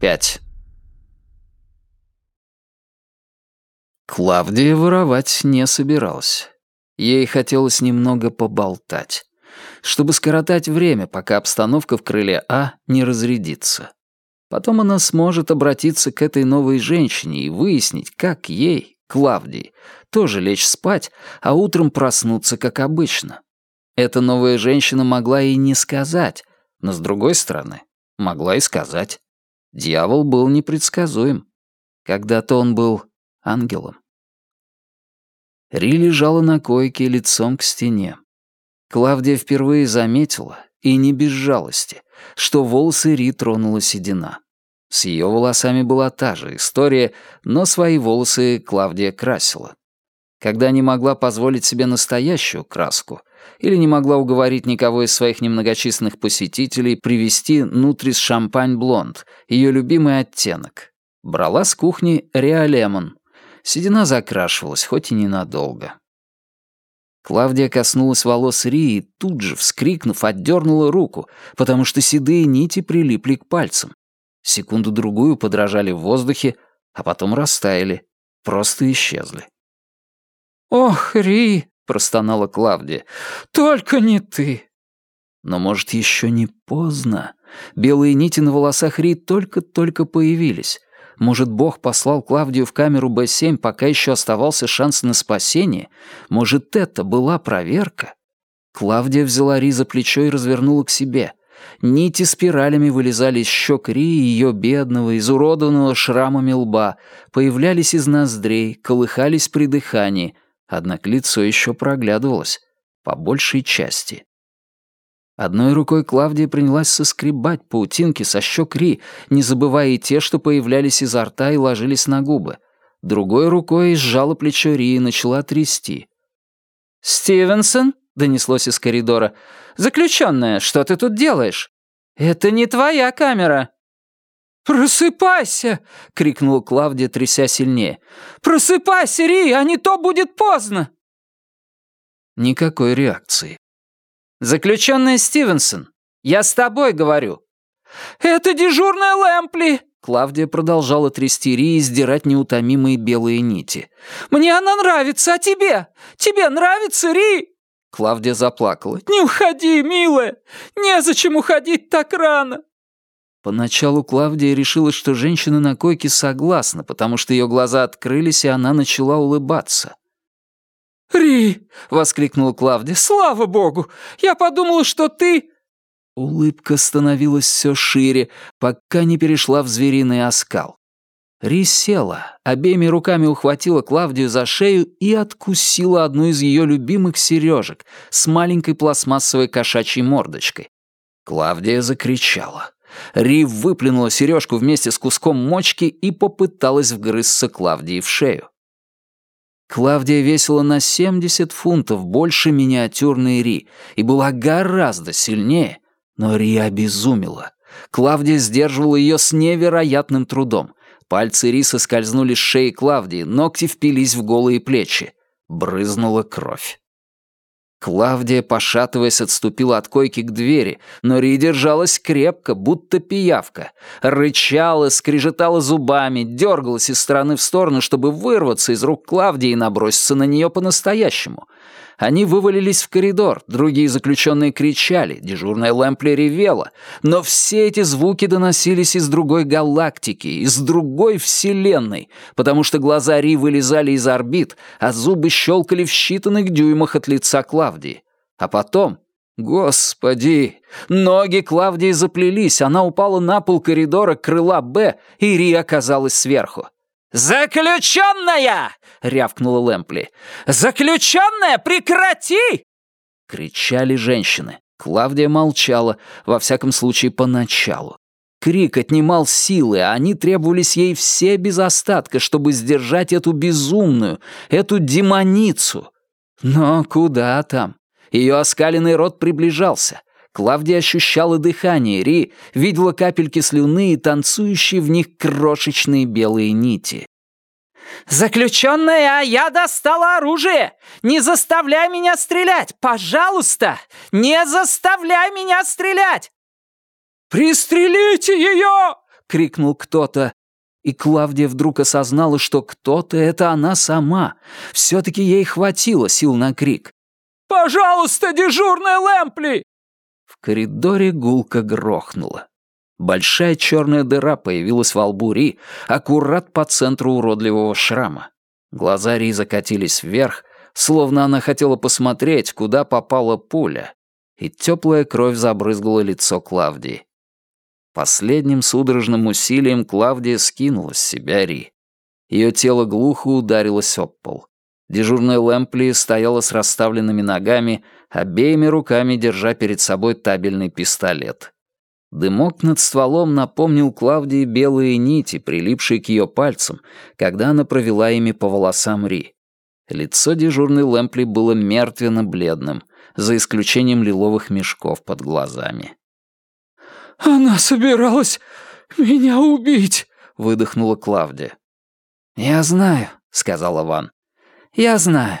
Пять. Клавдия воровать не собиралась. Ей хотелось немного поболтать, чтобы скоротать время, пока обстановка в крыле А не разрядится. Потом она сможет обратиться к этой новой женщине и выяснить, как ей, Клавдии, тоже лечь спать, а утром проснуться, как обычно. Эта новая женщина могла и не сказать, но, с другой стороны, могла и сказать. Дьявол был непредсказуем. Когда-то он был ангелом. Ри лежала на койке лицом к стене. Клавдия впервые заметила, и не без жалости, что волосы Ри тронула седина. С ее волосами была та же история, но свои волосы Клавдия красила. Когда не могла позволить себе настоящую краску или не могла уговорить никого из своих немногочисленных посетителей привезти Нутрис Шампань Блонд, ее любимый оттенок, брала с кухни Реалемон. Седина закрашивалась, хоть и ненадолго. Клавдия коснулась волос Ри и тут же, вскрикнув, отдернула руку, потому что седые нити прилипли к пальцам. Секунду-другую подражали в воздухе, а потом растаяли, просто исчезли. «Ох, Ри!» — простонала Клавдия. «Только не ты!» Но, может, еще не поздно? Белые нити на волосах Ри только-только появились. Может, Бог послал Клавдию в камеру Б-7, пока еще оставался шанс на спасение? Может, это была проверка? Клавдия взяла Ри за плечо и развернула к себе — Нити спиралями вылезали из щек Ри и ее бедного, изуродованного шрамами лба, появлялись из ноздрей, колыхались при дыхании, однако лицо еще проглядывалось, по большей части. Одной рукой Клавдия принялась соскребать паутинки со щек Ри, не забывая и те, что появлялись изо рта и ложились на губы. Другой рукой сжала плечо Ри и начала трясти. «Стивенсон?» — донеслось из коридора. «Заключенная, что ты тут делаешь? Это не твоя камера!» «Просыпайся!» — крикнула Клавдия, тряся сильнее. «Просыпайся, Ри, а не то будет поздно!» Никакой реакции. «Заключенная Стивенсон, я с тобой говорю!» «Это дежурная Лэмпли!» Клавдия продолжала трясти Ри и сдирать неутомимые белые нити. «Мне она нравится, а тебе? Тебе нравится, Ри?» Клавдия заплакала. «Не уходи, милая! Незачем уходить так рано!» Поначалу Клавдия решила, что женщина на койке согласна, потому что ее глаза открылись, и она начала улыбаться. «Ри!» — воскликнула Клавдия. «Слава богу! Я подумала, что ты...» Улыбка становилась все шире, пока не перешла в звериный оскал. Ри села, обеими руками ухватила Клавдию за шею и откусила одну из ее любимых сережек с маленькой пластмассовой кошачьей мордочкой. Клавдия закричала. Ри выплюнула сережку вместе с куском мочки и попыталась вгрызться Клавдии в шею. Клавдия весила на 70 фунтов больше миниатюрной Ри и была гораздо сильнее, но Ри обезумела. Клавдия сдерживала ее с невероятным трудом. Пальцы риса скользнули с шеи Клавдии, ногти впились в голые плечи. Брызнула кровь. Клавдия, пошатываясь, отступила от койки к двери, но Ри держалась крепко, будто пиявка. Рычала, скрежетала зубами, дергалась из стороны в сторону, чтобы вырваться из рук Клавдии и наброситься на нее по-настоящему. Они вывалились в коридор, другие заключенные кричали, дежурная Лэмпли ревела, но все эти звуки доносились из другой галактики, из другой вселенной, потому что глаза Ри вылезали из орбит, а зубы щелкали в считанных дюймах от лица Клавдии. А потом... Господи! Ноги Клавдии заплелись, она упала на пол коридора крыла «Б», и Ри оказалась сверху. «Заключенная!» — рявкнула Лэмпли. «Заключенная, прекрати!» — кричали женщины. Клавдия молчала, во всяком случае, поначалу. Крик отнимал силы, а они требовались ей все без остатка, чтобы сдержать эту безумную, эту демоницу. Но куда там? Ее оскаленный рот приближался. Клавдия ощущала дыхание Ри, видела капельки слюны и танцующие в них крошечные белые нити. «Заключенная, я достала оружие! Не заставляй меня стрелять! Пожалуйста! Не заставляй меня стрелять!» «Пристрелите ее!» —— крикнул кто-то. И Клавдия вдруг осознала, что кто-то — это она сама. Все-таки ей хватило сил на крик. «Пожалуйста, дежурная Лэмпли!» В коридоре гулко грохнула. Большая черная дыра появилась во лбу Ри, аккурат по центру уродливого шрама. Глаза Ри закатились вверх, словно она хотела посмотреть, куда попала пуля, и теплая кровь забрызгала лицо Клавдии. Последним судорожным усилием Клавдия скинула с себя Ри. Ее тело глухо ударилось об пол. Дежурная Лэмпли стояла с расставленными ногами, обеими руками держа перед собой табельный пистолет. Дымок над стволом напомнил Клавдии белые нити, прилипшие к ее пальцам, когда она провела ими по волосам Ри. Лицо дежурной Лэмпли было мертвенно-бледным, за исключением лиловых мешков под глазами. «Она собиралась меня убить!» — выдохнула Клавдия. «Я знаю», — сказала Ван. «Я знаю.